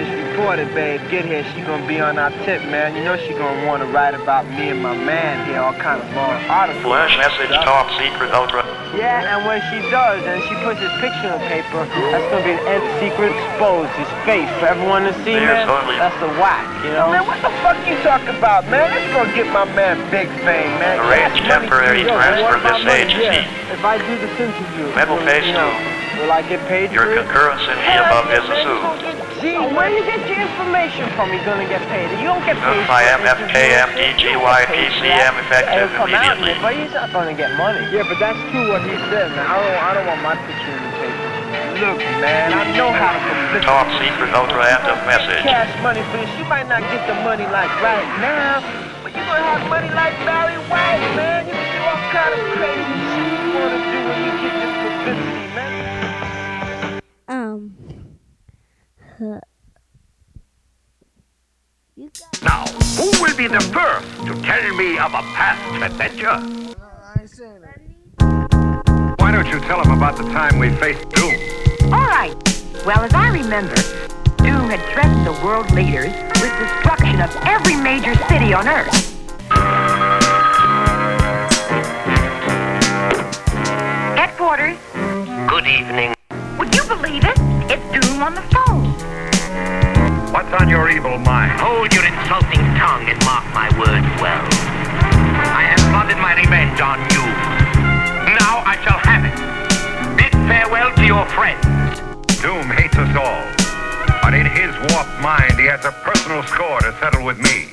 reporter, babe, get here. She gonna be on our tip, man. You know she gonna wanna write about me and my man here, all kind of long articles. Flash message top secret ultra. Yeah, and when she does, and she puts his picture on paper, that's gonna be an end secret exposed, his face for everyone to see, There's man. only- That's the whack, you know? Man, what the fuck you talking about, man? This gonna get my man big fame, man. Arrange Cash temporary too. Yo, transfer this money? agency. Yeah. If I do this interview, Metal will, face you know, two. Will I get paid Your for it? concurrence in the above is assumed. Gee, where you get your information from? You're gonna get paid. You don't get paid. Notify for this MFKM, interview. DGY, You don't get paid for PCM effective It'll out immediately. But he's not gonna get money. Yeah, but that's true what he said, man. I don't, I don't want my picture in the paper. Look, man, I know how to publicity. Top secret ultra end of message. Cash money for this. You might not get the money like right now, but you're gonna have money like Barry Huh. You got. Now, who will be the first to tell me of a past adventure? Why don't you tell him about the time we faced Doom? All right. Well, as I remember, Doom had threatened the world leaders with destruction of every major city on Earth. Headquarters, Good evening. would you believe it? It's Doom on the phone. On your evil mind? Hold your insulting tongue and mark my words well. I have plotted my revenge on you. Now I shall have it. Bid farewell to your friends. Doom hates us all. But in his warped mind, he has a personal score to settle with me.